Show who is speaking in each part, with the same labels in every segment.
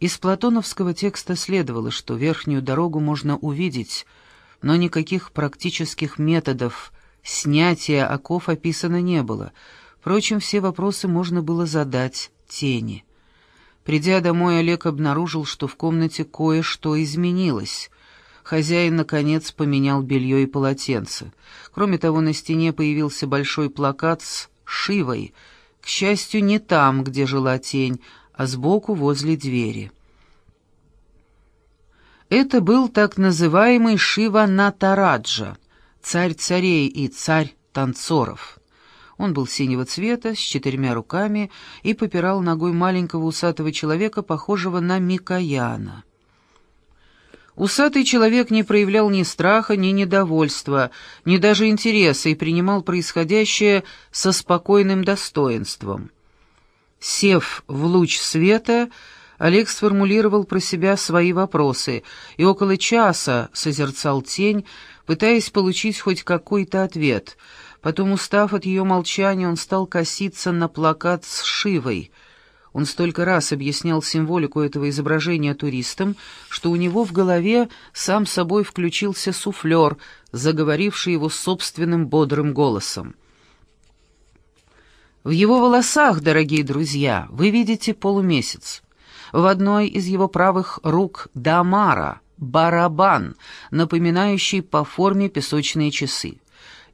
Speaker 1: Из платоновского текста следовало, что верхнюю дорогу можно увидеть, но никаких практических методов снятия оков описано не было. Впрочем, все вопросы можно было задать тени. Придя домой, Олег обнаружил, что в комнате кое-что изменилось. Хозяин, наконец, поменял белье и полотенце. Кроме того, на стене появился большой плакат с «Шивой», к счастью, не там, где жила тень, а сбоку возле двери. Это был так называемый Шива Натараджа, царь царей и царь танцоров. Он был синего цвета, с четырьмя руками, и попирал ногой маленького усатого человека, похожего на Микояна. Усатый человек не проявлял ни страха, ни недовольства, ни даже интереса и принимал происходящее со спокойным достоинством. Сев в луч света, Олег сформулировал про себя свои вопросы и около часа созерцал тень, пытаясь получить хоть какой-то ответ. Потом, устав от ее молчания, он стал коситься на плакат с Шивой — он столько раз объяснял символику этого изображения туристам, что у него в голове сам собой включился суфлер, заговоривший его собственным бодрым голосом. В его волосах, дорогие друзья, вы видите полумесяц. В одной из его правых рук дамара, барабан, напоминающий по форме песочные часы.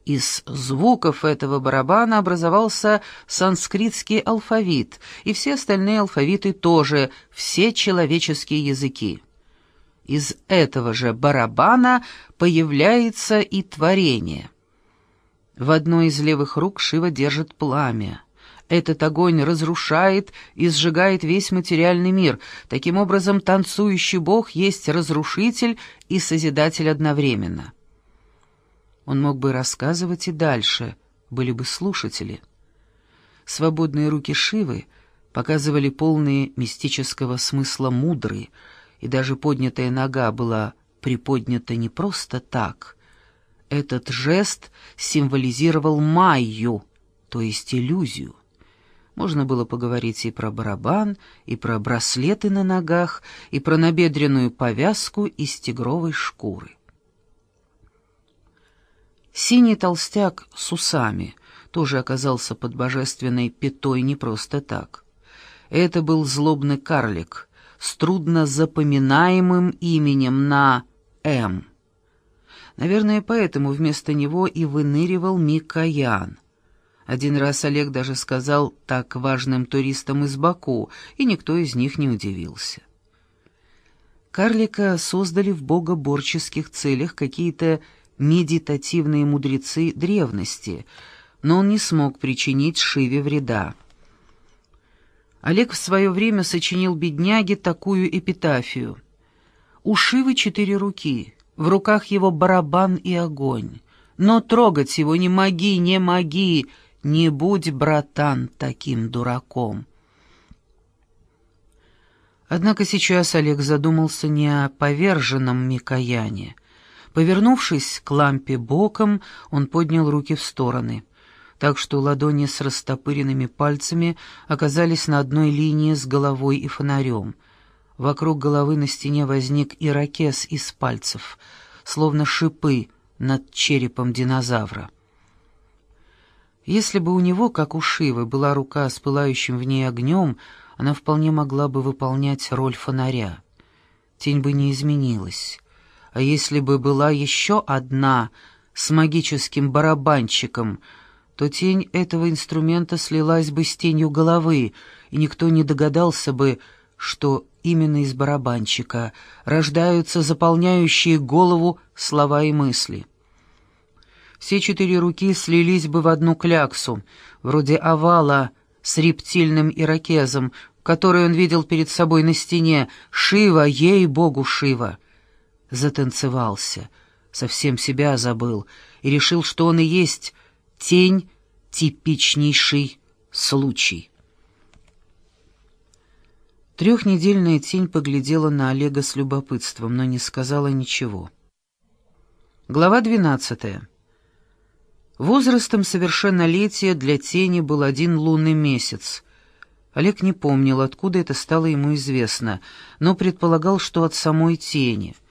Speaker 1: Из звуков этого барабана образовался санскритский алфавит, и все остальные алфавиты тоже, все человеческие языки. Из этого же барабана появляется и творение. В одной из левых рук Шива держит пламя. Этот огонь разрушает и сжигает весь материальный мир. Таким образом, танцующий бог есть разрушитель и созидатель одновременно. Он мог бы рассказывать и дальше, были бы слушатели. Свободные руки Шивы показывали полные мистического смысла мудрые, и даже поднятая нога была приподнята не просто так. Этот жест символизировал майю, то есть иллюзию. Можно было поговорить и про барабан, и про браслеты на ногах, и про набедренную повязку из тигровой шкуры. Синий толстяк с усами тоже оказался под божественной пятой не просто так. Это был злобный карлик с трудно запоминаемым именем на «М». Наверное, поэтому вместо него и выныривал Микоян. Один раз Олег даже сказал так важным туристам из Баку, и никто из них не удивился. Карлика создали в богоборческих целях какие-то медитативные мудрецы древности, но он не смог причинить Шиве вреда. Олег в свое время сочинил бедняге такую эпитафию. У Шивы четыре руки, в руках его барабан и огонь. Но трогать его не моги, не моги, не будь, братан, таким дураком. Однако сейчас Олег задумался не о поверженном Микояне, Повернувшись к лампе боком, он поднял руки в стороны, так что ладони с растопыренными пальцами оказались на одной линии с головой и фонарем. Вокруг головы на стене возник ирокез из пальцев, словно шипы над черепом динозавра. Если бы у него, как у Шивы, была рука с пылающим в ней огнем, она вполне могла бы выполнять роль фонаря. Тень бы не изменилась. А если бы была еще одна с магическим барабанчиком, то тень этого инструмента слилась бы с тенью головы, и никто не догадался бы, что именно из барабанчика рождаются заполняющие голову слова и мысли. Все четыре руки слились бы в одну кляксу, вроде овала с рептильным ирокезом, который он видел перед собой на стене. Шива, ей-богу, Шива! затанцевался, совсем себя забыл и решил, что он и есть тень типичнейший случай. Трехнедельная тень поглядела на Олега с любопытством, но не сказала ничего. Глава двенадцатая. Возрастом совершеннолетия для тени был один лунный месяц. Олег не помнил, откуда это стало ему известно, но предполагал, что от самой тени —